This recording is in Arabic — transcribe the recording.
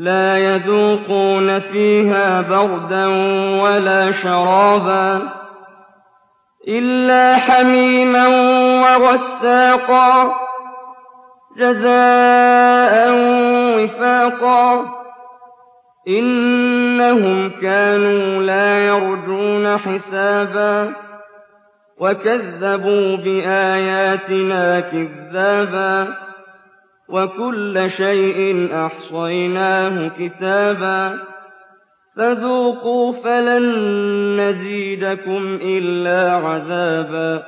لَّا يَذُوقُونَ فِيهَا بَرْدًا وَلَا شَرَابًا إِلَّا حَمِيمًا وَغَسَّاقًا جَزَاءً وِفَاقًا. إِنَّهُمْ كَانُوا لَا يَرْجُونَ حِسَابًا وَكَذَّبُوا بِآيَاتِنَا كِذَّابًا. وَكُلَّ شَيْءٍ أَحْصَيْنَاهُ كِتَابًا. فَذُوقُوا فَلَن نَّزِيدَكُمْ إِلَّا عَذَابًا.